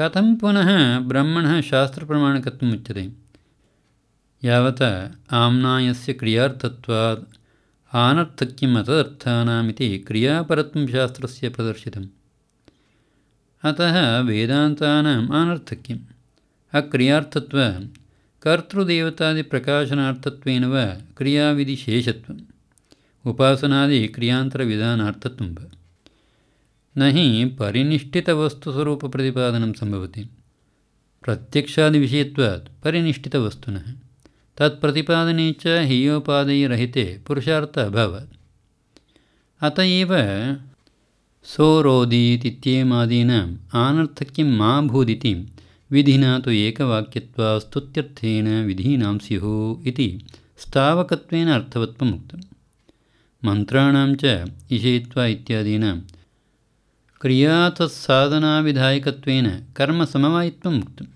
कथं पुनः ब्रह्मणः शास्त्रप्रमाणकत्वम् उच्यते यावत् आम्नायस्य क्रियार्थत्वात् आनर्थक्यम् अतदर्थानामिति क्रियापरत्वं शास्त्रस्य प्रदर्शितम्। अतः वेदान्तानाम् आनर्थक्यम्। अक्रियार्थत्वं कर्तृदेवतादिप्रकाशनार्थत्वेन वा क्रियाविधिशेषत्वम्। उपासनादिक्रियान्तरविधानार्थत्वं वा न हि परिनिष्ठितवस्तुस्वरूपप्रतिपादनं सम्भवति। प्रत्यक्षादिविषयत्वात् परिनिष्ठितवस्तुनः तत्प्रतिपादने च हेयोपादेयरहिते पुरुषार्थ अभावात् अत एव सोरोदीतित्येमादीनाम् आनर्थक्यं मा भूदिति विधिना तु एकवाक्यत्वात् स्तुत्यर्थेन विधीनां स्युः इति स्थावकत्वेन अर्थवत्वम् उक्तम् मन्त्राणां च इषयित्वा इत्यादीनां क्रियातत्साधनाविधायकत्वेन कर्मसमवायित्वम् उक्तम्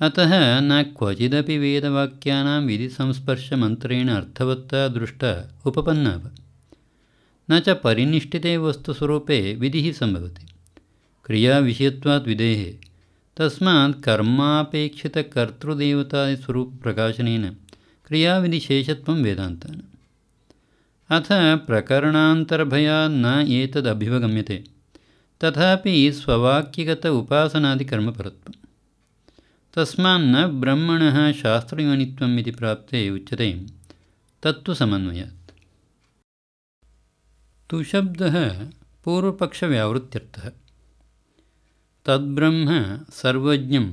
अतः न क्वचिदपि वेदवाक्यानां विधिसंस्पर्शमन्त्रेण अर्थवत्ता दृष्टा उपपन्ना वा न च परिनिष्ठिते वस्तुस्वरूपे विधिः सम्भवति। क्रियाविषयत्वात् विधेः तस्मात् कर्मापेक्षितकर्तृदेवतादिस्वरूपप्रकाशनेन क्रियाविधिशेषत्वं वेदान्तान्। अथ प्रकरणान्तर्भयात् न एतदभिवगम्यते तथापि स्ववाक्यगत उपासनादिकर्मपरत्वं तस्मान्न ब्रह्मणः शास्त्रयोनित्वम् इति प्राप्ते उच्यते। तत्तु समन्वयात्। तुशब्दः पूर्वपक्षव्यावृत्त्यर्थः तद्ब्रह्म सर्वज्ञं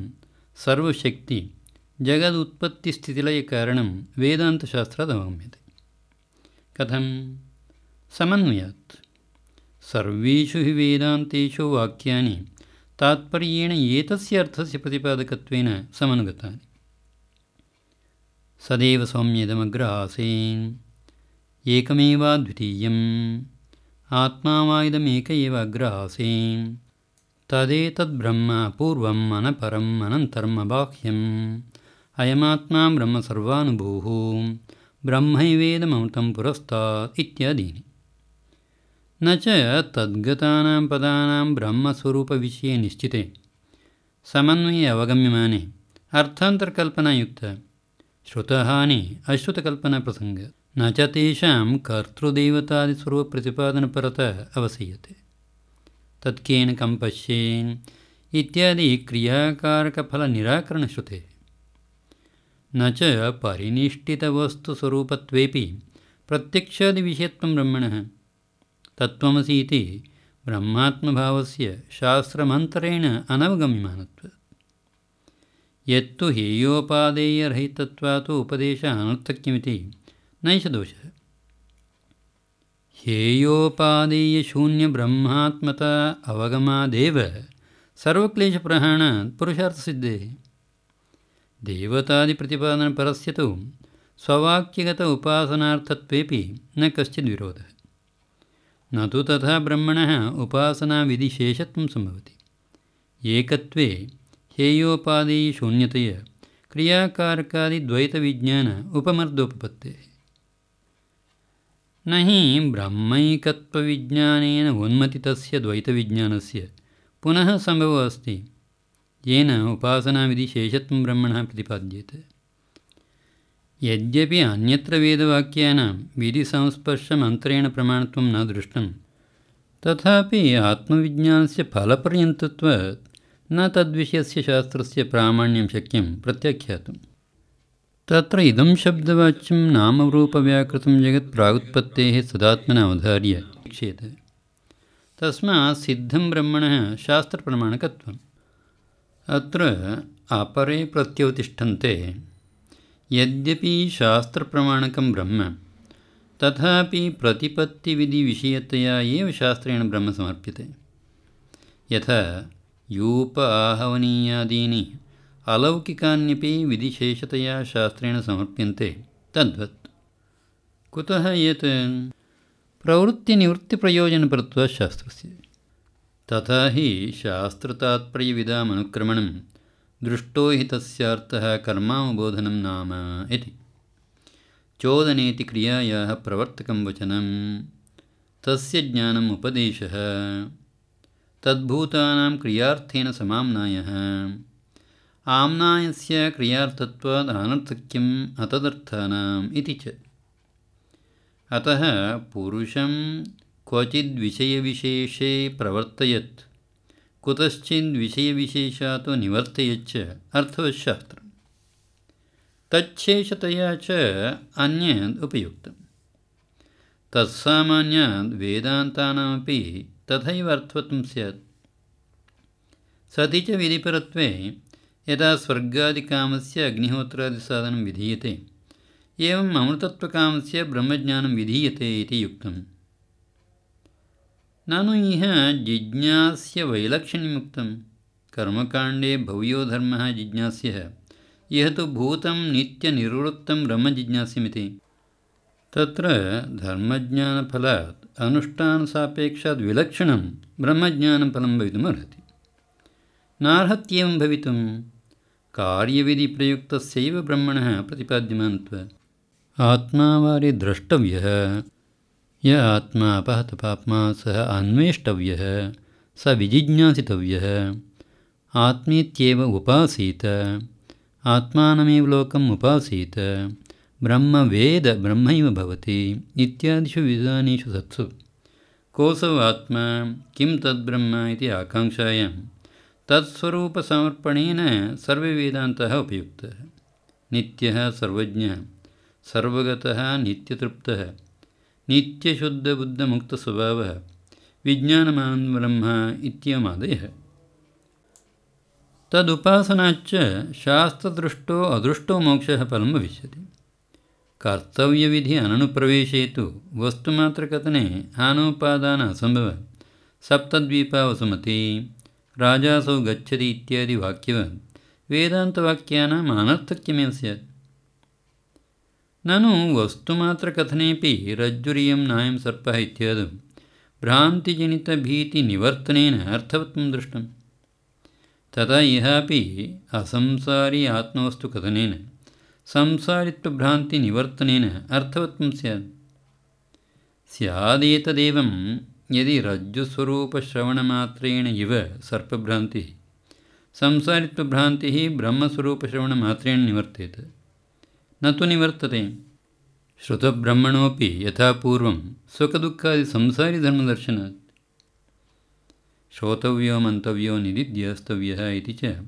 सर्वशक्ति जगदुत्पत्तिस्थितिलयकारणं वेदान्तशास्त्रात् अवगम्यते कथं समन्वयात् सर्वेषु हि वेदान्तेषु वाक्यानि तात्पर्येण एतस्य अर्थस्य प्रतिपादकत्वेन समनुगतानि। सदैव सौम्येदमग्र आसीन् एकमेवाद्वितीयम् आत्मा वा इदमेक एव अग्र आसीन् तदेतद्ब्रह्म पूर्वम् अनपरम् अनन्तरम् अबाह्यम् अयमात्मा ब्रह्म सर्वानुभूः ब्रह्मैवेदममृतं पुरस्तात् इत्यादीनि न च तद्गतानां पदानां ब्रह्मस्वरूपविषये निश्चिते। समन्वये अवगम्यमाने। अर्थान्तरकल्पनायुक्त। श्रुतहानि अश्रुतकल्पनाप्रसङ्ग। न च तेषां कर्तृदेवतादिस्वरूपप्रतिपादनपरता अवसीयते। तत्केन कं पश्येन् इत्यादि क्रियाकारकफलनिराकरणश्रुतेः। न च परिनिष्ठितवस्तुस्वरूपत्वेपि प्रत्यक्षादिविषयत्वं ब्रह्मणः तत्त्वमसि इति ब्रह्मात्मभावस्य शास्त्रमन्तरेण अनवगम्यमानत्वात् यत्तु हेयोपादेयरहितत्वात् उपदेश अनर्थक्यमिति नैष दोषः। हेयोपादेयशून्यब्रह्मात्मता अवगमादेव सर्वक्लेशप्रहाणात् पुरुषार्थसिद्धेः। देवतादिप्रतिपादनपरस्य तु स्ववाक्यगत उपासनार्थत्वेपि न कश्चिद्विरोधः न तु तथा ब्रह्मणः उपासनाविधिशेषत्वं सम्भवति एकत्वे हेयोपादेयशून्यतया क्रियाकारकादिद्वैतविज्ञान उपमर्दोपपत्तेः न हि ब्रह्मैकत्वविज्ञानेन उन्मतितस्य द्वैतविज्ञानस्य पुनः सम्भवो अस्ति येन उपासनाविधिशेषत्वं ब्रह्मणः प्रतिपाद्यते यद्यपि अन्यत्र वेदवाक्यानां विधिसंस्पर्शमन्तरेण प्रमाणत्वं न दृष्टं तथापि आत्मविज्ञानस्य फलपर्यन्तत्वात् न तद्विषयस्य शास्त्रस्य प्रामाण्यं शक्यं प्रत्याख्यातुम् तत्र इदं शब्दवाच्यं नामरूपव्याकृतं जगत् प्रागुत्पत्तेः सदात्मना अवधार्य वीक्ष्यते तस्मात् सिद्धं ब्रह्मणः शास्त्रप्रमाणकत्वम्। अत्र अपरे प्रत्युत्तिष्ठन्ते यद्यपि शास्त्रप्रमाणकं ब्रह्म तथापि प्रतिपत्तिविधिविषयतया एव शास्त्रेण ब्रह्म समर्प्यते। यथा यूप आहवनीयादीनि अलौकिकान्यपि विधिशेषतया शास्त्रेण समर्प्यन्ते तद्वत्। कुतः यत् प्रवृत्तिनिवृत्तिप्रयोजनपरत्वात् शास्त्रस्य? तथा हि शास्त्रतात्पर्यविदामनुक्रमणं दृष्टो हि तस्यार्थः कर्मावबोधनं नाम इति। चोदनेति क्रियायाः प्रवर्तकं वचनं तस्य ज्ञानम् उपदेशः। तद्भूतानां क्रियार्थेन समाम्नायः। आम्नायस्य क्रियार्थत्वात् अनर्थक्यम् अतदर्थानाम् इति च। अतः पुरुषं क्वचिद्विषयविशेषे प्रवर्तयत् कुतश्चिद्विषयविशेषात् निवर्तयच्च अर्थवशास्त्रम्। तच्छेषतया च अन्यद् उपयुक्तं तत्सामान्याद् वेदान्तानामपि तथैव अर्थवत्तं स्यात्। सति च विधिपरत्वे यदा स्वर्गादिकामस्य अग्निहोत्रादिसाधनं विधीयते एवम् अमृतत्वकामस्य ब्रह्मज्ञानं विधीयते इति उक्तम् ननु इह जिज्ञास्य वैलक्षण्यमुक्तं कर्मकाण्डे भव्यो धर्मः जिज्ञास्यः। इह तु भूतं नित्यनिवृत्तं ब्रह्मजिज्ञास्यमिति। तत्र धर्मज्ञानफलात् अनुष्ठानसापेक्षात् विलक्षणं ब्रह्मज्ञानफलं भवितुमर्हति। नार्हत्येवं भवितुं कार्यविधिप्रयुक्तस्यैव ब्रह्मणः प्रतिपाद्यमानत्वात् आत्मावारि द्रष्टव्यः य आत्मा अपहतपाप्मा सः अन्वेष्टव्यः स विजिज्ञासितव्यः। आत्मीत्येव उपासीत आत्मानमेव लोकम् उपासीत ब्रह्मवेद ब्रह्मैव भवति इत्यादिषु विधानेषु सत्सु। कोऽसौ आत्मा किं तद्ब्रह्म इति आकाङ्क्षायां तत्स्वरूपसमर्पणेन सर्ववेदान्तः उपयुक्तः। नित्यः सर्वज्ञः सर्वगतः नित्यतृप्तः नित्यशुद्धबुद्धमुक्तस्वभावः। विज्ञानमानब्रह्म इत्ययमादयः तदुपासनाच्च शास्त्रदृष्टो अदृष्टो मोक्षः फलं भविष्यति। कर्तव्यविधि अननुप्रवेशे तु वस्तुमात्रकथने हानोपादान असम्भव सप्तद्वीपावसुमति राजासौ गच्छति इत्यादि वाक्यवत् वेदान्तवाक्यानाम् अनर्थक्यमेव स्यात् ननु वस्तुमात्रकथनेपि रज्जुरियं नायं सर्पः इत्यादौ भ्रान्तिजनितभीतिनिवर्तनेन अर्थवत्वं दृष्टं तथा इहापि असंसारी आत्मवस्तुकथनेन संसारित्वभ्रान्तिनिवर्तनेन अर्थवत्वं स्यात्। स्यादेतदेवं यदि रज्जुस्वरूपश्रवणमात्रेण इव सर्पभ्रान्तिः संसारित्वभ्रान्तिः ब्रह्मस्वरूपश्रवणमात्रेण निवर्तेत न तु निवर्तते। श्रुतब्रह्मणोपि यथा पूर्वं सुखदुःखादिसंसारिधर्मदर्शनात् श्रोतव्यो मन्तव्यो निदिध्यास्तव्यः इति च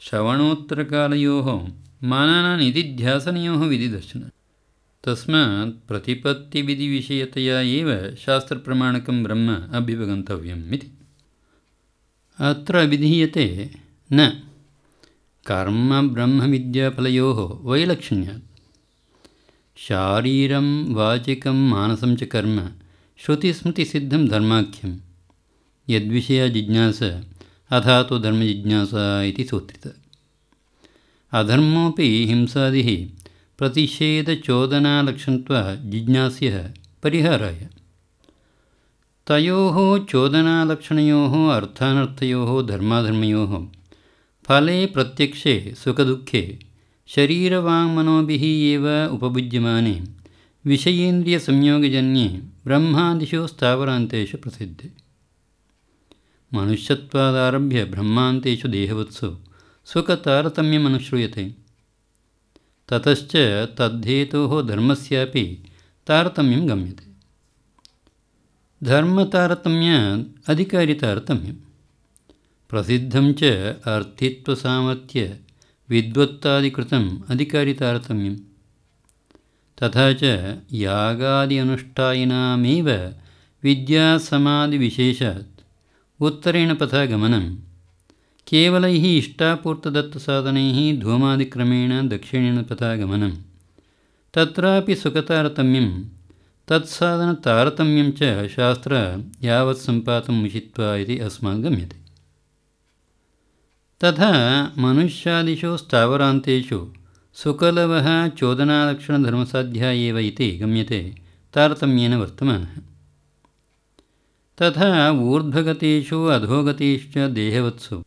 श्रवणोत्तरकालयोः मानानानिधिध्यासनयोः विधिदर्शनात् तस्मात् प्रतिपत्तिविधिविषयतया एव शास्त्रप्रमाणकं ब्रह्म अभ्युपगन्तव्यम् इति। अत्र अभिधीयते न कर्मब्रह्मविद्याफलयोः वैलक्षण्यात् शारीरं, वाचिकं, मानसं च कर्म श्रुतिस्मृतिसिद्धं धर्माख्यं। यद्विषया जिज्ञास अथा तु धर्मजिज्ञासा इति सूत्रित। अधर्मोऽपि हिंसादिः प्रतिषेधचोदनालक्षणत्वा जिज्ञास्यः, परिहाराय। तयोः चोदनालक्षणयोः अर्थानर्थयोः, धर्माधर्मयोः फले प्रत्यक्षे सुखदुःखे। शरीरवाङ्मनोभिः एव उपभुज्यमाने विषयेन्द्रियसंयोगजन्ये ब्रह्मादिषु स्थावरान्तेषु प्रसिद्धे। मनुष्यत्वादारभ्य ब्रह्मान्तेषु देहवत्सु सुखतारतम्यमनुश्रूयते। ततश्च तद्धेतोः धर्मस्यापि तारतम्यं गम्यते। धर्मतारतम्यात् अधिकारितारतम्यं प्रसिद्धं च अर्थित्वसामर्थ्य विद्वत्तादिकृतम् अधिकारितारतम्यं तथा च यागादि अनुष्ठायिनामेव विद्यासमाधिविशेषात्। उत्तरेण पथा गमनं केवलैः इष्टापूर्तदत्तसाधनैः धूमादिक्रमेण दक्षिणेन पथा गमनं तत्रापि सुखतारतम्यं तत्साधनतारतम्यं च शास्त्र यावत् सम्पातं उषित्वा इति अस्मात् गम्यते तथा मनुष्यादिषु स्थावरान्तेषु सुकलवः चोदनालक्षणधर्मसाध्या एव इति गम्यते तारतम्येन वर्तमानः। तथा ऊर्ध्वगतेषु अधोगतेश्च देहवत्सु।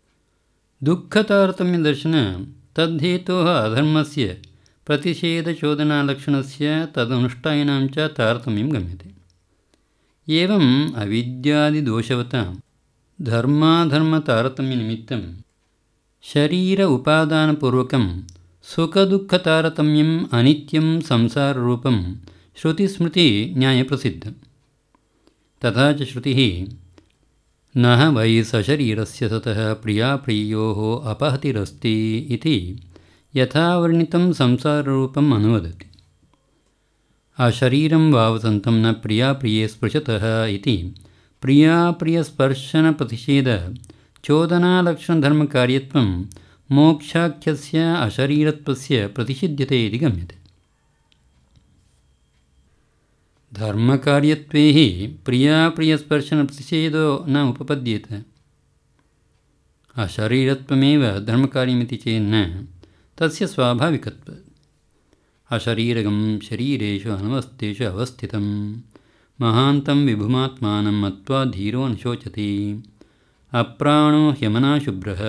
दुःखतारतम्यदर्शन तद्धेतोः अधर्मस्य प्रतिषेधचोदनालक्षणस्य तदनुष्ठायिनां च तारतम्यं गम्यते। एवम् अविद्यादिदोषवतां धर्माधर्मतारतम्यनिमित्तं शरीर उपादानपूर्वकं सुखदुःखतारतम्यम् अनित्यं संसाररूपं श्रुतिस्मृतिन्यायप्रसिद्धं तथा च श्रुतिः न वै सशरीरस्य सतः प्रियाप्रियोः अपहतिरस्ति इति यथा वर्णितं संसाररूपम् अनुवदति। अशरीरं वावसन्तं न प्रियाप्रिये स्पृशतः इति प्रियाप्रियस्पर्शनप्रतिषेधचोदनालक्षणधर्मकार्यत्वं मोक्षाख्यस्य अशरीरत्वस्य प्रतिषिध्यते इति गम्यते। धर्मकार्यत्वे हि प्रियाप्रियस्पर्शनप्रतिषेधो न उपपद्येत। अशरीरत्वमेव धर्मकार्यमिति चेन्न तस्य स्वाभाविकत्वात् अशरीरगं शरीरेषु अनवस्थेषु अवस्थितं महान्तं विभुमात्मानं मत्वा धीरो न शोचति अप्राणो ह्यमनाशुभ्रः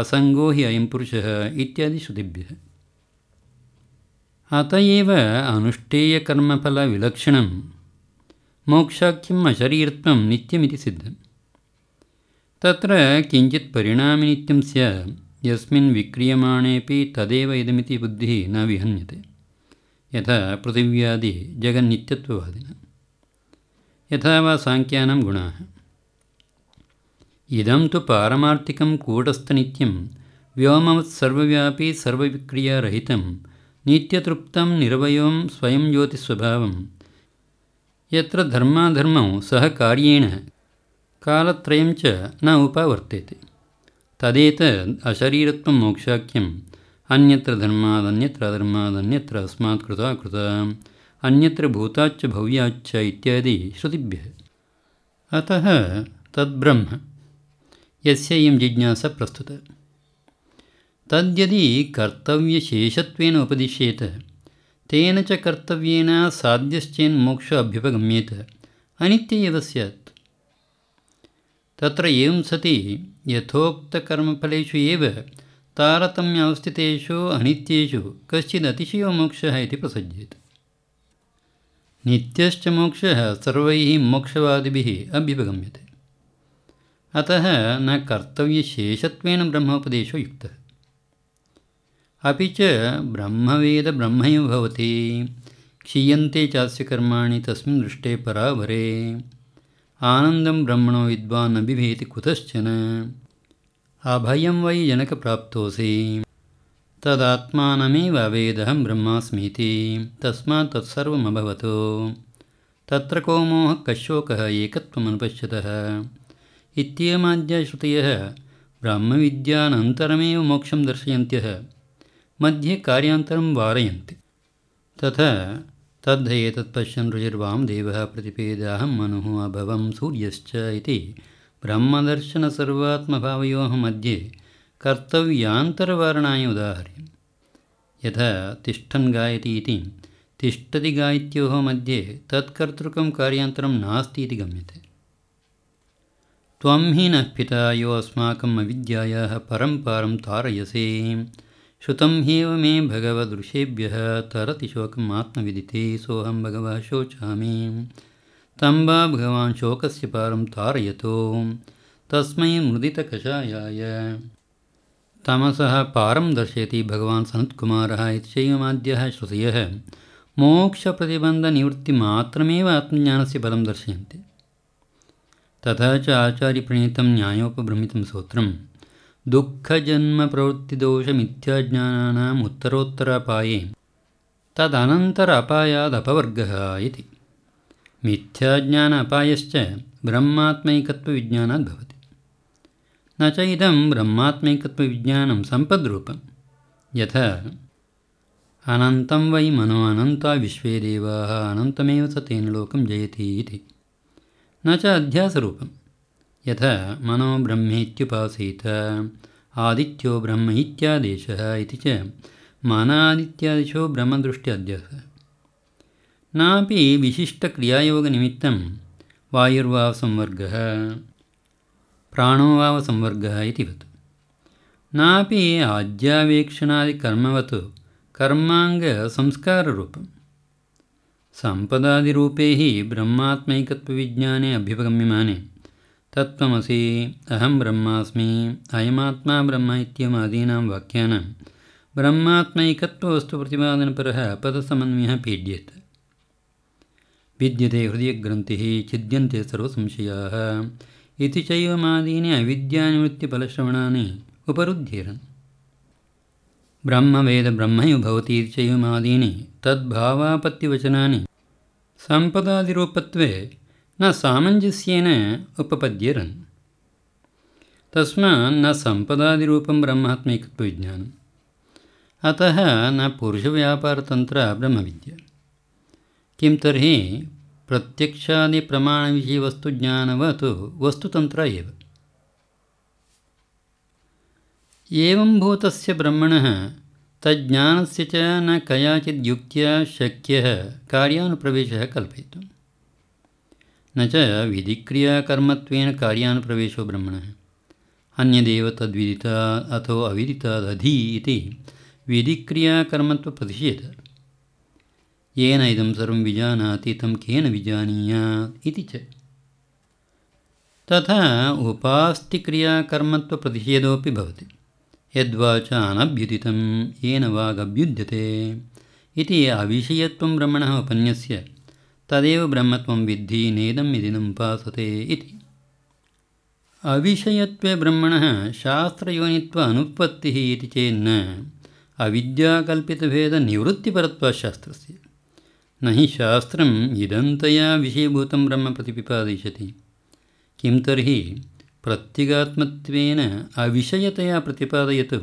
असङ्गो हि अयं पुरुषः इत्यादि श्रुतिभ्यः। अत एव अनुष्ठेयकर्मफलविलक्षणं मोक्षाख्यम् अशरीरत्वं नित्यमिति सिद्धं तत्र किञ्चित् परिणामिनित्यं स्यात् यस्मिन् विक्रियमाणेपि तदेव इदमिति बुद्धिः न विहन्यते। यथा पृथिव्यादि जगन्नित्यत्ववादिनः। यथा वा साङ्ख्यानां गुणाः इदं तु पारमार्थिकं कूटस्थनित्यं व्योमवत् सर्वव्यापी सर्वविक्रियारहितं नित्यतृप्तं निर्वयं स्वयं ज्योतिस्वभावं। यत्र धर्माधर्मौ सह कार्येण कालत्रयं च न उपवर्तेते। तदेतद् अशरीरत्वं मोक्षाख्यम् अन्यत्र धर्मादन्यत्र अधर्मादन्यत्र अस्मात् कृता कृता अन्यत्र भूताच्च भव्याच्च इत्यादि श्रुतिभ्यः। अतः तद्ब्रह्म यस्य इयं जिज्ञासा प्रस्तुता। तद्यदि कर्तव्यशेषत्वेन उपदिश्येत तेन च कर्तव्येन साध्यश्चेन्मोक्ष अभ्युपगम्येत अनित्य एव स्यात्। तत्र एवं सति यथोक्तकर्मफलेषु एव तारतम्यावस्थितेषु अनित्येषु कश्चिदतिशयो मोक्षः इति प्रसज्येत। नित्यश्च मोक्षः सर्वैः मोक्षवादिभिः अभ्युपगम्यते अतः न कर्तव्यशेषत्वेन ब्रह्मोपदेशो युक्तः। अपि च ब्रह्मवेदब्रह्मैव भवति क्षीयन्ते चास्य कर्माणि तस्मिन् दृष्टे परावरे आनन्दं ब्रह्मणो विद्वान् न बिभेति कुतश्चन। अभयं वै जनकप्राप्तोऽसि। तदात्मानमेव वेदहं ब्रह्मास्मीति तस्मात् तत्सर्वमभवत्। तत्र को मोहः कशोकः एकत्वमनुपश्यतः इत्येवमाद्यश्रुतयः ब्रह्मविद्यानन्तरमेव मोक्षं दर्शयन्त्यः। मध्ये कार्यान्तरं वारयन्ति। तथा तद्ध एतत् पश्यन् रुचिर्वामदेवः प्रतिपेदाहं मनुः अभवं सूर्यश्च इति ब्रह्मदर्शनसर्वात्मभावयोः मध्ये कर्तव्यान्तरवारणाय उदाहर्यं यथा तिष्ठन् गायति इति तिष्ठति गायत्योः मध्ये तत्कर्तृकं कार्यान्तरं नास्ति इति गम्यते त्वं हि नः पिता यो अस्माकम् अविद्यायाः परं पारं तारयसे। श्रुतं ह्येव मे भगवदृषेभ्यः तरति शोकम् आत्मविदिते सोऽहं भगवः शोचामि। तं वा भगवान् शोकस्य पारं तारयतो तस्मै मुदितकषायाय। तमसः पारं दर्शयति भगवान् सनत्कुमारः इति चैवमाद्यः श्रुतयः। मोक्षप्रतिबन्धनिवृत्तिमात्रमेव आत्मज्ञानस्य पदं दर्शयन्ति तथा च आचार्यप्रणीतं न्यायोपभ्रमितं सूत्रं दुःखजन्मप्रवृत्तिदोषमिथ्याज्ञानानाम् उत्तरोत्तरापाये। तदनन्तर अपायादपवर्गः इति। मिथ्याज्ञान अपायश्च ब्रह्मात्मैकत्वविज्ञानात् भवति। न च इदं ब्रह्मात्मैकत्वविज्ञानं सम्पद्रूपं यथा अनन्तं वै मनो अनन्ता विश्वे देवाः अनन्तमेव स तेन लोकं जयति इति न च अध्यासरूपं यथा मनो ब्रह्मेत्युपासीत आदित्यो ब्रह्म इत्यादेशः इति च मानादित्यादिशो ब्रह्मदृष्ट्यध्यासः नापि विशिष्टक्रियायोगनिमित्तं वायुर्वावसंवर्गः प्राणोवावसंवर्गः इति वत् नापि आज्यावेक्षणादिकर्मवत् कर्माङ्गसंस्काररूपं सम्पदादिरूपे हि ब्रह्मात्मैकत्वविज्ञाने अभ्युपगम्यमाने। तत्त्वमसि अहं ब्रह्मास्मि अयमात्मा ब्रह्म इत्यमादीनां वाक्यानां। ब्रह्मात्मैकत्ववस्तुप्रतिपादनपरः पदसमन्वयः पीड्येत। विद्यते हृदयग्रन्थिः छिद्यन्ते सर्वसंशयाः। इति चैवमादीनि अविद्यानिवृत्तिफलश्रवणानि उपरुध्येरन् ब्रह्मवेदब्रह्मैव भवति इति चैवमादीनि तद्भावापत्तिवचनानि। सम्पदादिरूपत्वे न सामञ्जस्येन उपपद्येरन्। तस्मान्न सम्पदादिरूपं ब्रह्मात्मैकत्वविज्ञानम्। अतः न पुरुषव्यापारतन्त्रब्रह्मविद्या किं तर्हि प्रत्यक्षादिप्रमाणविषयवस्तुज्ञानवत् वस्तुतन्त्र एव एवं भूतस्य ब्रह्मणः तज्ज्ञानस्य च न कयाचिद्युक्त्या शक्यः कार्यानुप्रवेशः कल्पयितुं न च विधिक्रियाकर्मत्वेन कार्यानुप्रवेशो ब्रह्मणः। अन्यदेव तद्विदिता अथो अविदितादधि इति विधिक्रियाकर्मत्वप्रतिषेध। येन इदं सर्वं विजानाति तं केन विजानीयात् इति च। तथा उपास्तिक्रियाकर्मत्वप्रतिषेधोऽपि भवति यद्वाच अनभ्युदितं येन वागभ्युद्यते। इति अविषयत्वं ब्रह्मणः उपन्यस्य तदेव ब्रह्मत्वं विद्धि नेदम् इदिनमुपासते इति। अविषयत्वे ब्रह्मणः शास्त्रयोनित्व अनुत्पत्तिः इति चेन्न अविद्याकल्पितभेदनिवृत्तिपरत्वाशास्त्रस्य। न हि शास्त्रम् इदन्तया विषयभूतं ब्रह्म प्रतिपिपादयिष्यति किं तर्हि प्रत्यगात्मत्वेन अविषयतया प्रतिपादयत्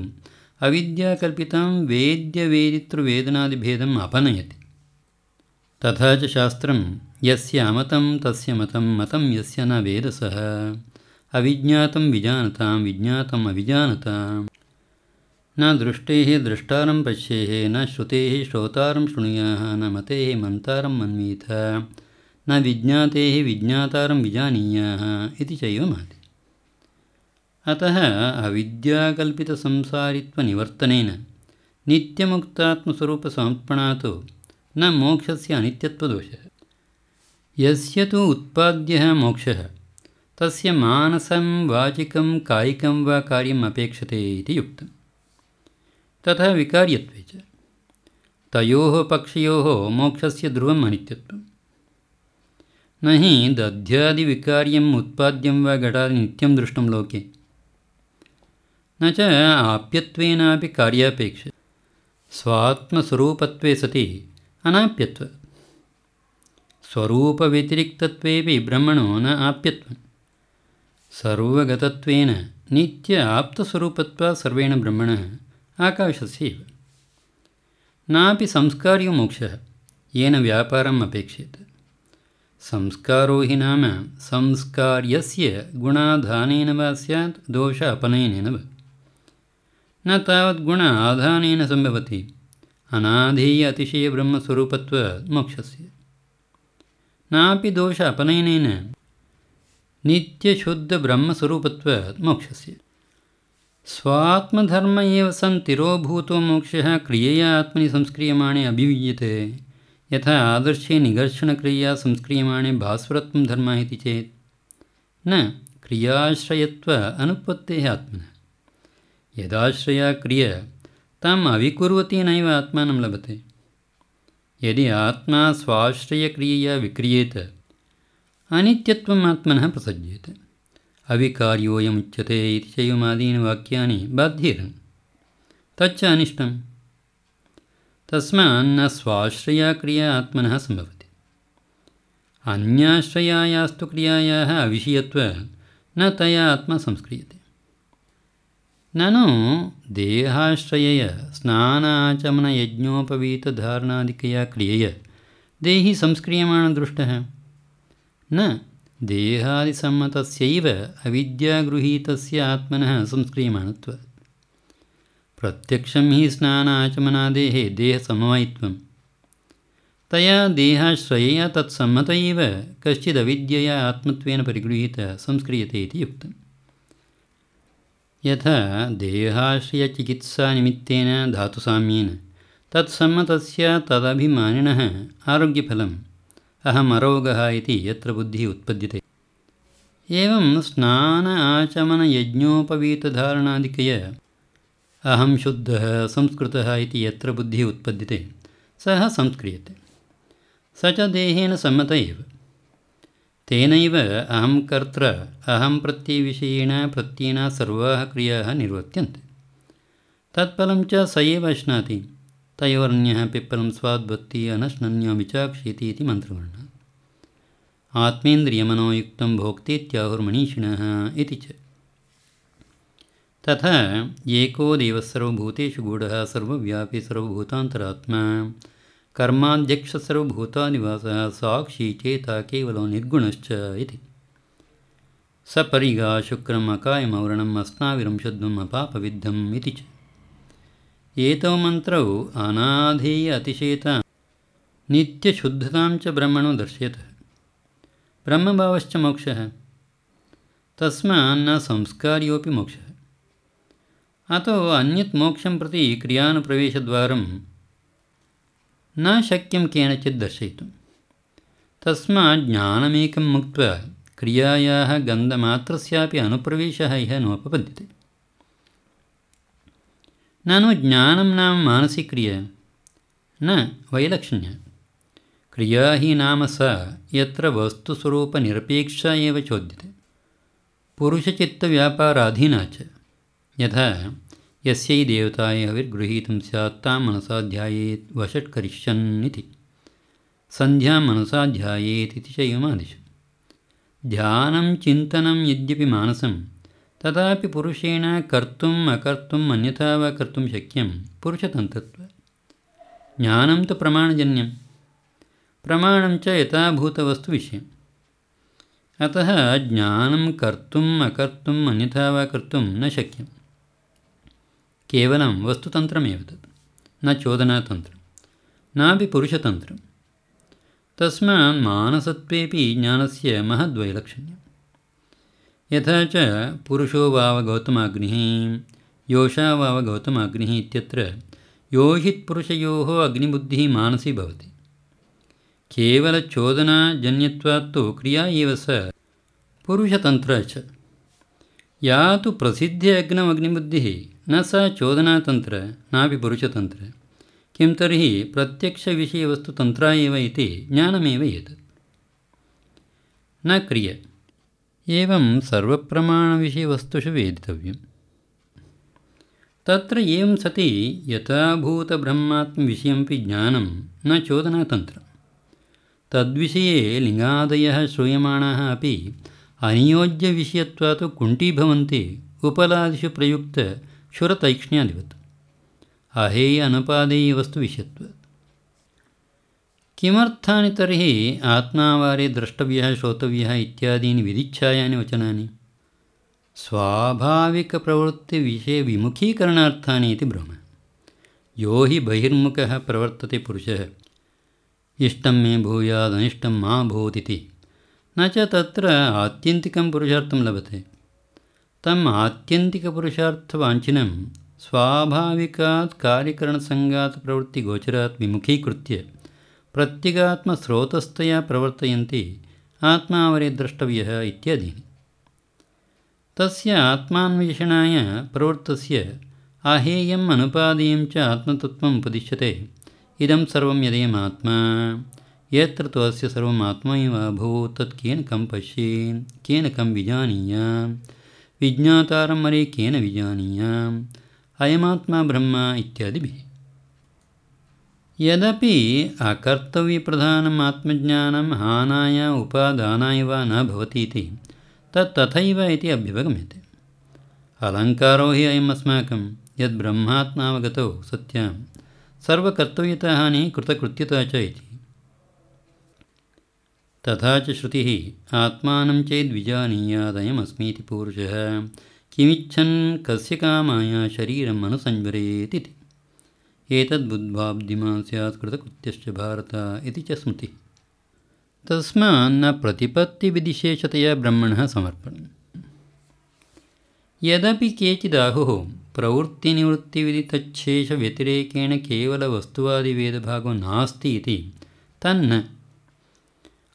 अविद्याकल्पितं वेद्यवेदितृवेदनादिभेदम् अपनयति तथा च शास्त्रं यस्य अमतं तस्य मतं मतं यस्य न वेदसः अविज्ञातं विजानतां विज्ञातम् अविजानतां न दृष्टेः द्रष्टारं पश्येः न श्रुतेः श्रोतारं शृणुयाः न मतेः मन्तारं मन्वीथ न विज्ञातेः विज्ञातारं विजानीयाः इति चैव महति अतः अविद्याकल्पितसंसारित्वनिवर्तनेन नित्यमुक्तात्मस्वरूपसमर्पणात् न मोक्षस्य अनित्यत्वदोषः। यस्य तु उत्पाद्यः मोक्षः तस्य मानसं वाचिकं कायिकं वा कार्यम् अपेक्षते इति उक्तम् तथा विकार्यत्वे च तयोः पक्षयोः मोक्षस्य ध्रुवम् अनित्यत्वं न हि दध्यादिविकार्यम् उत्पाद्यं वा घटादि नित्यं दृष्टं लोके न च आप्यत्वेनापि कार्यापेक्ष। स्वात्मस्वरूपत्वे सति अनाप्यत्व। स्वरूपव्यतिरिक्तत्वेपि ब्रह्मणो न आप्यत्वं सर्वगतत्वेन नित्य आप्तस्वरूपत्वात् सर्वेण ब्रह्मणः आकाशस्य एव। नापि संस्कार्यो मोक्षः येन व्यापारम् अपेक्ष्यते संस्कारो हि नाम संस्कार्यस्य गुणाधानेन वा स्यात् दोष अपनयनेन वा न तावद्गुण आधानेन सम्भवति अनाधेय अतिशयब्रह्मस्वरूपत्वात् मोक्षस्य। नापि दोष अपनयनेन नित्यशुद्धब्रह्मस्वरूपत्वात् मोक्षस्य। स्वात्मधर्म एव सन् तिरोभूतो मोक्षः क्रियया आत्मनि संस्क्रियमाणे अभिविज्यते यथा आदर्शे निघर्षणक्रिया संस्क्रियमाणे भास्वरत्वं धर्मः इति चेत्। न, क्रियाश्रयत्व अनुत्पत्तेः आत्मनः। यदाश्रया क्रिया ताम् अविकुर्वती नैव आत्मानं लभते। यदि आत्मा स्वाश्रयक्रियया विक्रियेत अनित्यत्वम् आत्मनः प्रसज्येत। अविकार्योऽयमुच्यते इति चैवमादीनि वाक्यानि बाध्येरन्। तच्च अनिष्टं तस्मान्न स्वाश्रया क्रिया आत्मनः सम्भवति। अन्याश्रयायास्तु क्रियायाः अविषयत्व न तया आत्मा संस्क्रियते ननु देहाश्रयय स्नानाचमनयज्ञोपवीतधारणादिकया क्रियया देहि संस्क्रियमाणदृष्टः न देहादिसम्मतस्यैव अविद्यागृहीतस्य आत्मनः संस्क्रियमाणत्वात् प्रत्यक्षं हि स्नानाचमनादेः देहसमवायित्वं तया देहाश्रयया तत्सम्मत एव कश्चिदविद्यया आत्मत्वेन परिगृहीतः संस्क्रियते इति उक्तम् यथा देहाश्रयचिकित्सानिमित्तेन धातुसाम्येन। तत्सम्मतस्य तदभिमानिनः आरोग्यफलम्। अहमरोगः इति यत्र बुद्धिः उत्पद्यते। एवं स्नान आचमनयज्ञोपवीतधारणादिकय अहं शुद्धः संस्कृतः इति यत्र बुद्धिः उत्पद्यते सः संस्क्रियते। स च देहेन सम्मत एव तेनैव अहं कर्त्र अहं प्रत्ययविषयेण प्रत्ययेन सर्वाः क्रियाः निर्वर्त्यन्ते। तत्फलं च स एव अश्नाति तयोरन्यः पिप्पलं स्वाद्वत्ति अनश्नन्यमिचाक्षीति इति मन्त्रवर्णः। आत्मेन्द्रियमनोयुक्तं भोक्तीत्याहुर्मनीषिणः इति च। तथा एको देवः सर्वभूतेषु गूढः सर्वव्यापी सर्वभूतान्तरात्मा कर्माध्यक्षसर्वभूतानिवासः साक्षी चेता केवलो निर्गुणश्च इति। सपरिगा शुक्रम् अकायमौरणम् अस्नाविरं शुद्धम् अपापविद्धम् इति च। एतौ मन्त्रौ अनाधेय अतिशयता नित्यशुद्धतां च ब्रह्मणो दर्शयतः। ब्रह्मभावश्च मोक्षः। तस्मान्न संस्कार्योऽपि मोक्षः। अतो अन्यत् मोक्षं प्रति क्रियानुप्रवेशद्वारं न शक्यं केनचित् दर्शयितुं तस्मात् ज्ञानमेकं मुक्त्वा क्रियायाः गन्धमात्रस्यापि अनुप्रवेशः इह नोपपद्यते। ननु ज्ञानं नाम मानसिक्रिया न वैलक्षण्य। क्रिया हि नाम सा यत्र वस्तुस्वरूपनिरपेक्षा एव चोद्यते। पुरुषचित्तव्यापाराधीना च। यथा यस्यै देवतायै हविर्गृहीतं स्यात् तां मनसा ध्यायेत् वषट्करिष्यन् इति सन्ध्यां मनसा ध्यायेत् इति च एवमादिशु ध्यानं चिन्तनं यद्यपि मानसं तथापि पुरुषेण कर्तुम् अकर्तुम् अन्यथा वा कर्तुं शक्यं पुरुषतन्त्रत्व। ज्ञानं तु प्रमाणजन्यं प्रमाणं च यथाभूतवस्तुविषयम्। अतः ज्ञानं कर्तुम् अकर्तुम् अन्यथा वा कर्तुं न शक्यम् केवलं वस्तुतन्त्रमेव तत् न चोदनातन्त्रं नापि पुरुषतन्त्रं तस्मात् मानसत्वेपि ज्ञानस्य महद्वैलक्षण्यं यथा च पुरुषो वाव गौतमाग्निः योषा वाव गौतमाग्निः इत्यत्र योहित्पुरुषयोः अग्निबुद्धिः मानसी भवति। केवलचोदनाजन्यत्वात्तु क्रिया एव स पुरुषतन्त्र च। या तु प्रसिद्धि अग्नमग्निबुद्धिः न सा चोदनातन्त्र नापि पुरुषतन्त्र किं तर्हि प्रत्यक्षविषयवस्तुतन्त्रा एव इति ज्ञानमेव एतत्। न क्रिय। एवं सर्वप्रमाणविषयवस्तुषु वेदितव्यं तत्र एवं सति यथाभूतब्रह्मात्मविषयमपि ज्ञानं न चोदनातन्त्रं। तद्विषये लिङ्गादयः श्रूयमाणाः अपि अनियोज्यविषयत्वात् कुण्ठीभवन्ति। उपलादिषु प्रयुक्त क्षुरतैक्ष्ण्यादिवत् अहेय अनुपादेयवस्तुविषयत्वात् किमर्थानि तर्हि आत्मावारे द्रष्टव्यः, श्रोतव्यः इत्यादीनि विधिच्छायानि वचनानि? स्वाभाविकप्रवृत्तिविषयविमुखीकरणार्थानि इति ब्रह्म यो हि बहिर्मुखः प्रवर्तते पुरुषः। इष्टं मे भूयादनिष्टं मा भूदिति। न च तत्र आत्यन्तिकं पुरुषार्थं लभते। तम् आत्यन्तिकपुरुषार्थवाञ्छिनं स्वाभाविकात् कार्यकरणसङ्गात् प्रवृत्तिगोचरात् विमुखीकृत्य प्रत्यगात्मस्रोतस्तया प्रवर्तयन्ति आत्मावरे द्रष्टव्यः इत्यादीनि तस्य आत्मान्वेषणाय प्रवृत्तस्य आहेयम् अनुपादेयं च आत्मतत्त्वम् उपदिश्यते इदं सर्वं यदेयमात्मा यत्र तु अस्य सर्वम् आत्मा एव अभूत् तत् केन कं पश्येन् केन कं विजानीयाम् विज्ञातारं मरे केन विजानीयाम्। अयमात्मा ब्रह्म इत्यादिभिः। यदपि अकर्तव्यप्रधानम् आत्मज्ञानं हानाय उपादानाय वा न भवति इति तत् तथैव इति अभ्युपगम्यते। अलङ्कारो हि अयम् अस्माकं यद्ब्रह्मात्मावगतौ सत्यां सर्वकर्तव्यताहानि कृतकृत्यता च इति तथा च श्रुतिः आत्मानं चेद्विजानीयादयमस्मीति पूरुषः किमिच्छन् कस्य कामाय शरीरम् अनुसञ्जरेत् इति। एतद्बुद्ध्वाब्धिमा स्यात् कृतकृत्यश्च भारत इति च स्मृतिः। तस्मान्न प्रतिपत्तिविधिशेषतया ब्रह्मणः समर्पणम् यदपि केचिदाहुः प्रवृत्तिनिवृत्तिविधितच्छेषव्यतिरेकेण केवलवस्तुवादिवेदभागो नास्ति इति तन्न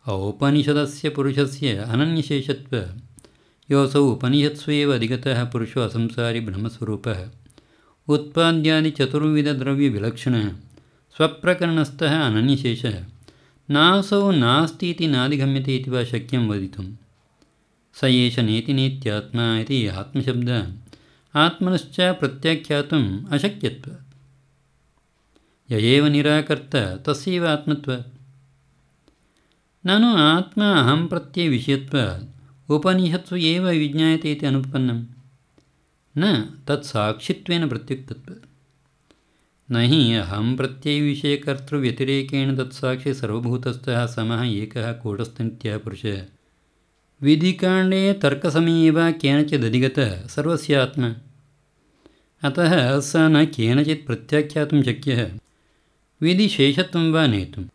औपनिषदस्य पुरुषस्य अनन्यशेषत्व। योऽसौ उपनिषत्सु एव अधिगतः पुरुषो असंसारी ब्रह्मस्वरूपः। उत्पाद्यादिचतुर्विधद्रव्यविलक्षणः स्वप्रकरणस्थः अनन्यशेषः। नासौ नास्तीति नादिगम्यते इति वा शक्यं वदितुं। स एष नेति नेत्यात्मा इति आत्मशब्दः। आत्मनश्च प्रत्याख्यातुम् अशक्यत्वात् य एव निराकर्त तस्यैव आत्मत्वात् ननु आत्मा अहं प्रत्ययविषयत्वात् उपनिषत्सु एव विज्ञायते इति अनुपन्नं न तत् साक्षित्वेन प्रत्युक्तत्वात् न हि अहं प्रत्ययविषयकर्तृव्यतिरेकेण तत्साक्षी सर्वभूतस्थः समः एकः कूटस्थनित्यः पुरुषः। विधिकाण्डे तर्कसमये एव केनचिदधिगतः सर्वस्य आत्मा अतः स न केनचित् प्रत्याख्यातुं शक्यः। विधिशेषत्वं वा नेतुम्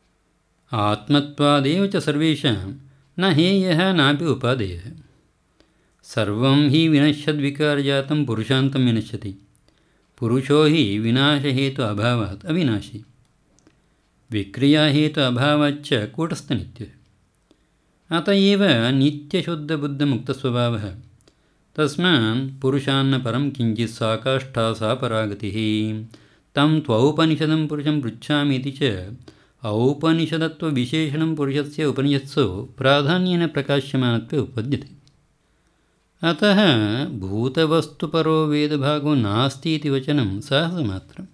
आत्मत्वादेव च सर्वेषां न हेयः नापि उपादेयः। सर्वं हि विनश्यद्विकारजातं पुरुषान्तं विनश्यति। पुरुषो हि विनाशहेतु अभावात् अविनाशी। विक्रियाहेतु अभावाच्च कूटस्थनित्यः। अत एव नित्यशुद्धबुद्धमुक्तस्वभावः। तस्मात् पुरुषान्न परं किञ्चित् सा काष्ठा सा परागतिः तं त्वौपनिषदं पुरुषं पृच्छामि इति च औपनिषदत्वविशेषणं पुरुषस्य उपनिषत्सु प्राधान्येन प्रकाश्यमानत्वे उपपद्यते अतः भूतवस्तुपरो वेदभागो नास्ति इति वचनं साहसमात्रम्।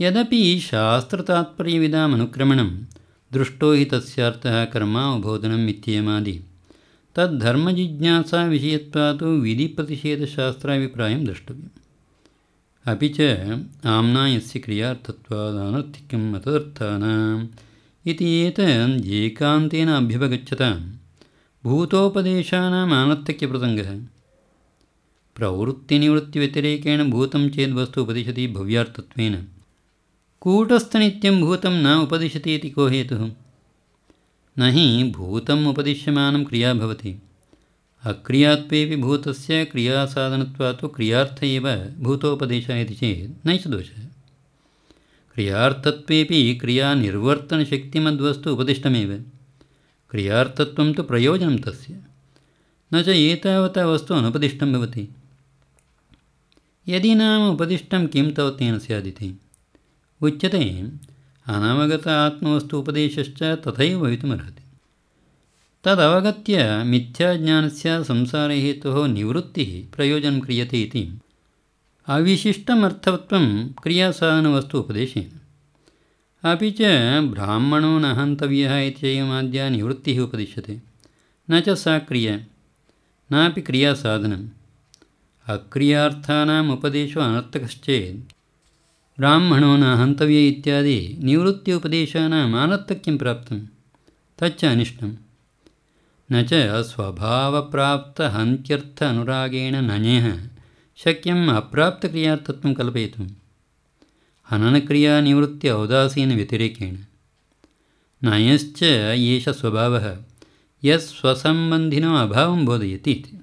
यदपि शास्त्रतात्पर्यविदामनुक्रमणं दृष्टो हि तस्यार्थः कर्मावबोधनम् इत्ययमादि तद्धर्मजिज्ञासाविषयत्वात् विधिप्रतिषेधशास्त्राभिप्रायं द्रष्टव्यम् अपि च आम्नायस्य क्रियार्थत्वादनर्थिकम् अतदर्थानाम् इति एतत् एकान्तेन अभ्युपगच्छतां। भूतोपदेशानाम् आनर्थक्यप्रसङ्गः। प्रवृत्तिनिवृत्तिव्यतिरेकेण भूतं चेद्वस्तु उपदिशति भव्यार्थत्वेन। कूटस्थनित्यं भूतं न उपदिशति इति को हेतुः? न हि भूतम् उपदिश्यमानं क्रिया भवति अक्रियात्वेपि भूतस्य क्रियासाधनत्वात् क्रियार्थ एव भूतोपदेशः इति चेत् नैष दोषः। क्रियार्थत्वेपि क्रियानिर्वर्तनशक्तिमद्वस्तु उपदिष्टमेव। क्रियार्थत्वं तु प्रयोजनं तस्य। न च वस्तु अनुपदिष्टं यदि नाम उपदिष्टं किं तव तेन उच्यते अनवगत आत्मवस्तु उपदेशश्च तथैव तदवगत्य मिथ्याज्ञानस्य संसारहेतोः निवृत्तिः प्रयोजनं क्रियते इति। अविशिष्टमर्थवत्वं क्रियासाधनवस्तु उपदेशेन। अपि च ब्राह्मणो न हन्तव्यः इत्येवमाद्या निवृत्तिः उपदिश्यते। न च सा क्रिया नापि क्रियासाधनम् अक्रियार्थानाम् उपदेशो अनर्थकश्चेत्। ब्राह्मणो न हन्तव्य इत्यादि निवृत्त्युपदेशानाम् अनर्थक्यं प्राप्तं तच्च अनिष्टं न च स्वभावप्राप्तहन्त्यर्थ अनुरागेण नञः। शक्यम् अप्राप्तक्रियार्थत्वं कल्पयितुम्। हननक्रियानिवृत्ति औदासीनव्यतिरेकेण नयश्च एष स्वभावः यस्वसम्बन्धिनो अभावं बोधयति इति।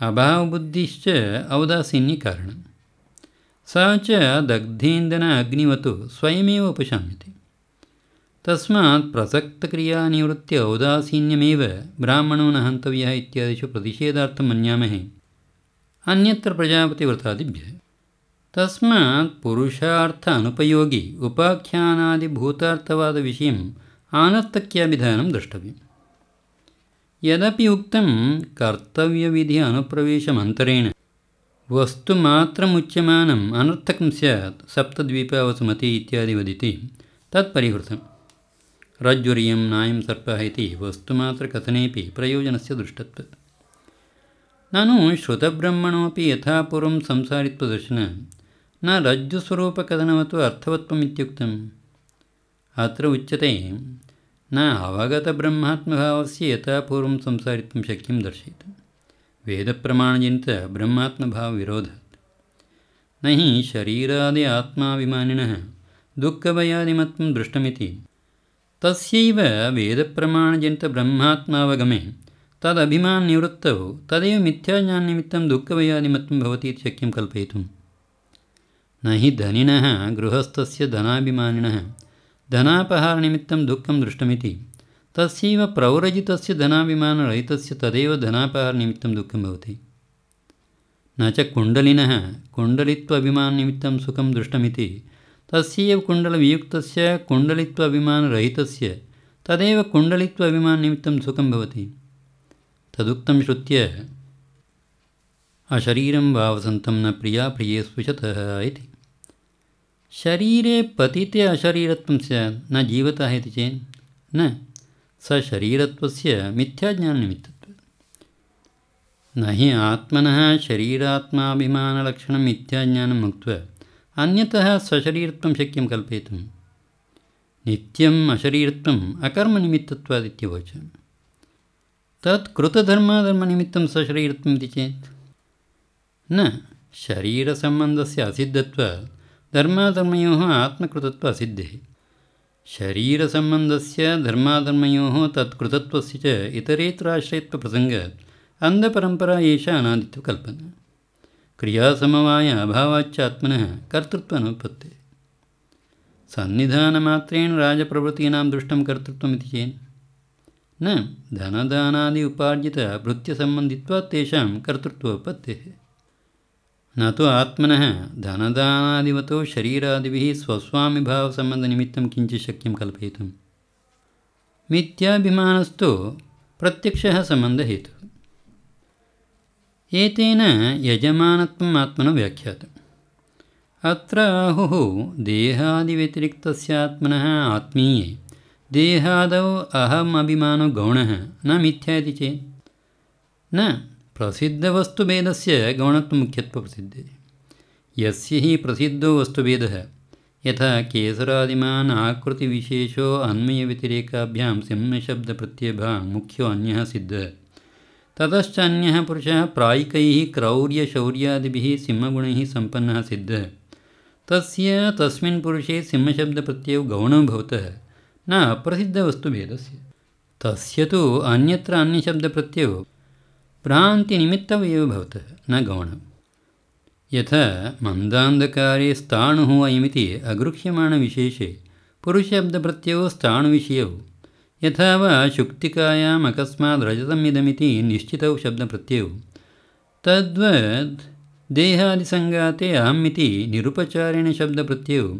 अभावबुद्धिश्च औदासीन्यकारणं सा च दग्धेन्दन अग्निवत् स्वयमेव उपशाम्यते तस्मात् प्रसक्तक्रियानिवृत्ति औदासीन्यमेव ब्राह्मणो न हन्तव्यः इत्यादिषु प्रतिषेधार्थं मन्यामहे। अन्यत्र प्रजापतिव्रतादिभ्यः। तस्मात् पुरुषार्थ अनुपयोगि उपाख्यानादिभूतार्थवादविषयम् आनर्थक्याभिधानं द्रष्टव्यम्। यदपि उक्तं कर्तव्यविधि अनुप्रवेशमन्तरेण वस्तुमात्रमुच्यमानम् अनर्थकं स्यात् सप्तद्वीपावसुमति इत्यादि वदिति तत्परिहृतम् रज्जुर्यं नायं सर्पः इति वस्तुमात्रकथनेपि प्रयोजनस्य दृष्टत्वात् ननु यथा पूर्वं संसारित्वदर्शनं। न रज्जुस्वरूपकथनवत् अर्थवत्वम् इत्युक्तम् अत्र उच्यते न अवगतब्रह्मात्मभावस्य यथा पूर्वं संसारित्वं शक्यं दर्शयितुं वेदप्रमाणजनितब्रह्मात्मभावविरोधात् न हि शरीरादि आत्माभिमानिनः दुःखभयादिमत्वं दृष्टमिति तस्यैव वेदप्रमाणजनितब्रह्मात्मावगमे तदभिमाननिवृत्तौ तदेव मिथ्याज्ञाननिमित्तं दुःखभयादिमत्वं भवति इति शक्यं कल्पयितुं न हि धनिनः गृहस्थस्य धनाभिमानिनः। धनापहारनिमित्तं दुःखं दृष्टमिति। तस्यैव प्रौरजितस्य धनाभिमानरहितस्य तदेव धनापहारनिमित्तं दुःखं भवति। न च कुण्डलिनः कुण्डलित्व अभिमाननिमित्तं सुखं दृष्टमिति तस्यैव कुण्डलवियुक्तस्य कुण्डलित्व अभिमानरहितस्य तदेव कुण्डलित्व अभिमाननिमित्तं सुखं भवति। तदुक्तं श्रुत्य अशरीरं वा वसन्तं न प्रिया प्रिये स्पृशतः इति। शरीरे पतिते अशरीरत्वं स्यात् न जीवतः इति चेत् न सशरीरत्वस्य मिथ्याज्ञाननिमित्तत्वात् न हि आत्मनः शरीरात्माभिमानलक्षणं मिथ्याज्ञानम् उक्त्वा अन्यतः स्वशरीरत्वं शक्यं कल्पयितुं। नित्यम् अशरीरत्वम् अकर्मनिमित्तत्वादित्यवोच तत् कृतधर्माधर्मनिमित्तं सशरीरत्वम् इति चेत्। न शरीरसम्बन्धस्य असिद्धत्वात् धर्माधर्मयोः आत्मकृतत्व असिद्धिः। शरीरसम्बन्धस्य धर्माधर्मयोः तत्कृतत्वस्य च इतरेतराश्रयत्वप्रसङ्गात् अन्धपरम्परा एषा अनादित्वकल्पना क्रियासमवाय अभावाच्च आत्मनः कर्तृत्वानुपत्तिः सन्निधानमात्रेण राजप्रभृतीनां दृष्टं कर्तृत्वमिति चेत् न, धनदानादि उपार्जितभृत्यसम्बन्धित्वात् तेषां कर्तृत्वोपत्तिः न तु आत्मनः धनदानादिवतो शरीरादिभिः स्वस्वामिभावसम्बन्धनिमित्तं किञ्चित् शक्यं कल्पयितुं मिथ्याभिमानस्तु प्रत्यक्षः सम्बन्धहेतुः। एतेन यजमानत्वम् आत्मनो व्याख्यातम् अत्र आहुः देहादिव्यतिरिक्तस्य आत्मनः आत्मीये। देहादौ अहमभिमानो गौणः, न मिथ्या इति चेत्। न, प्रसिद्धवस्तुभेदस्य गौणत्वमुख्यत्वप्रसिद्धे यस्य हि प्रसिद्धो वस्तुभेदः, यथा केसरादिमान् आकृतिविशेषो अन्वयव्यतिरेकाभ्यां, सिंहशब्दप्रत्ययभां मुख्यो अन्यः सिद्धः। ततश्च अन्यः पुरुषः प्रायिकैः क्रौर्यशौर्यादिभिः सिंहगुणैः सम्पन्नः सिद्धः। तस्य तस्मिन् पुरुषे सिंहशब्दप्रत्ययो गौणो भवतः। न अप्रसिद्धवस्तुभेदस्य तस्य तु अन्यत्र अन्यशब्दप्रत्ययो भ्रान्तिनिमित्तौ एव भवतः न गौणं। यथा मन्दान्धकारे स्थाणुः अयमिति अगृह्यमाणविशेषे पुरुषशब्दप्रत्ययो स्थाणुविषयौ यथा वा शुक्तिकायाम् अकस्मात् रजतम् इदमिति निश्चितौ शब्दप्रत्ययौ। तद्वद् देहादिसङ्गाते अहम् इति निरुपचारेण शब्दप्रत्ययौ।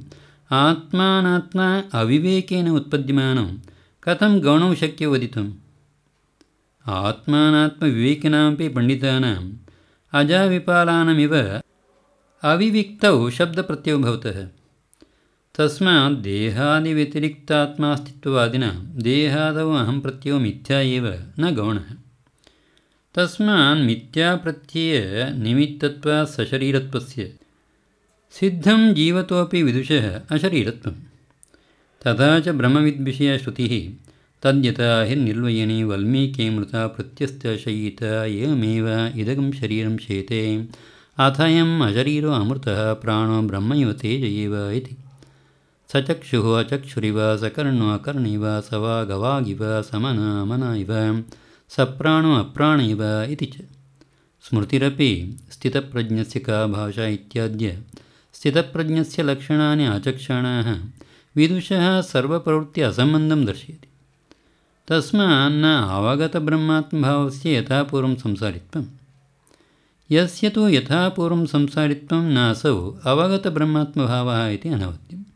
आत्मानात्मा अविवेकेन उत्पद्यमानं। कथं गौणौ शक्यो वदितुम्? आत्मानात्मविवेकिनामपि पण्डितानाम्। अजाविपालानमिव अविविक्तौ शब्दप्रत्ययौ भवतः तस्मात् देहादिव्यतिरिक्तात्मास्तित्ववादिनां देहादौ अहं प्रत्ययो मिथ्या एव न गौणः तस्मात् मिथ्याप्रत्ययनिमित्तत्वात् सशरीरत्वस्य सिद्धं जीवतोपि विदुषः अशरीरत्वं तथा च ब्रह्मविद्विषयश्रुतिः तद्यथा हिर्निर्वयने वल्मीके मृता प्रत्यस्तशयिता एवमेव इदगं शरीरं शेते। अथयम् अशरीरो अमृतः प्राणो ब्रह्मैव तेज एव इति सचक्षुः अचक्षुरिव सकर्णो अकर्णिव स वा गवागिव इव सप्राणो अप्राण इव इति च। स्मृतिरपि स्थितप्रज्ञस्य का भाषा इत्याद्य स्थितप्रज्ञस्य लक्षणानि आचक्षाणाः विदुषः सर्वप्रवृत्ति असम्बन्धं दर्शयति तस्मान्न अवगतब्रह्मात्मभावस्य यथापूर्वं संसारित्वं यस्य तु यथापूर्वं संसारित्वं नासौ अवगतब्रह्मात्मभावः इति अनवद्यम्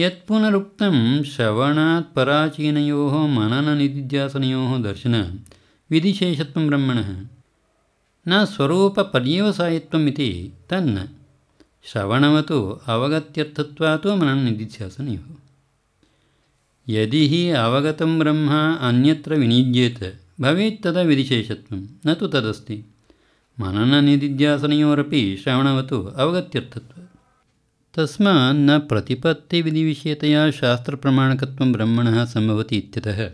यत्पुनरुक्तं श्रवणात् पराचीनयोः मनननिधिध्यासनयोः दर्शनविधिशेषत्वं ब्रह्मणः। न स्वरूपपर्यवसायित्वम् इति तन्न। श्रवणवतु अवगत्यर्थत्वात् मनननिधिध्यासनयोः। यदि हि अवगतं ब्रह्म अन्यत्र विनिज्येत भवेत् तदा विधिशेषत्वं न तु तदस्ति। मनननिधिध्यासनयोरपि श्रवणवतु अवगत्यर्थत्वात् तस्मात् न प्रतिपत्तिविधिविषयतया शास्त्रप्रमाणकत्वं ब्रह्मणः सम्भवति इत्यतः।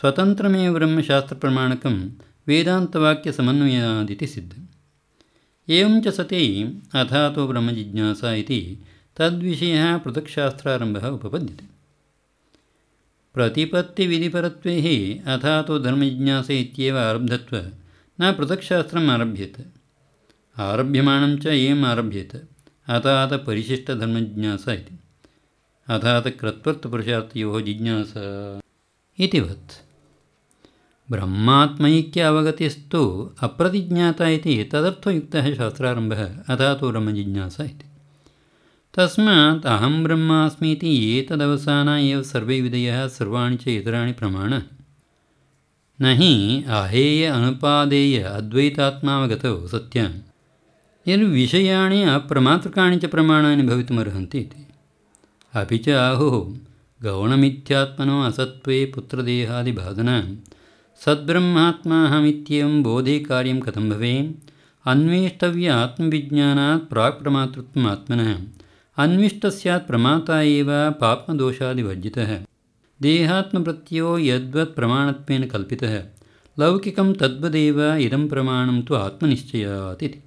स्वतन्त्रमेव ब्रह्मशास्त्रप्रमाणकं वेदान्तवाक्यसमन्वयादिति सिद्धम् एवं च सति अथातो ब्रह्मजिज्ञासा इति तद्विषयः पृथक्शास्त्रारम्भः उपपद्यते। प्रतिपत्तिविधिपरत्वे हि अथातो धर्मजिज्ञासे इत्येव आरब्धत्व न पृथक्शास्त्रम् आरभ्येत। आरभ्यमाणं च एवम् आरभ्येत अथात परिशिष्टधर्मजिज्ञासा इति। अथात कृत्वर्थपुरुषार्थयोः जिज्ञासा। इतिवत् ब्रह्मात्मैक्य अवगतिस्तु अप्रतिज्ञाता इति तदर्थयुक्तः शास्त्रारम्भः अथा तु ब्रह्मजिज्ञासा इति। तस्मात् अहं ब्रह्मास्मीति एतदवसान एव सर्वे विधयः सर्वाणि च इतराणि प्रमाण। न हि अहेय अनुपादेय अद्वैतात्मावगतौ सत्यं यद्विषयाणि अप्रमातृकाणि च प्रमाणानि भवितुमर्हन्ति इति अपि च आहुः गौणमिथ्यात्मनो असत्त्वे पुत्रदेहादिबाधना सद्ब्रह्मात्माहमित्येवं बोधे कार्यं कथं भवेत् अन्वेष्टव्य आत्मविज्ञानात् प्राक्प्रमातृत्वम् आत्मनः अन्विष्टस्यात् प्रमाता एव पाप्मदोषादिवर्जितः देहात्मप्रत्ययो यद्वत् प्रमाणत्वेन कल्पितः लौकिकं तद्वदेव इदं प्रमाणं तु आत्मनिश्चयात् इति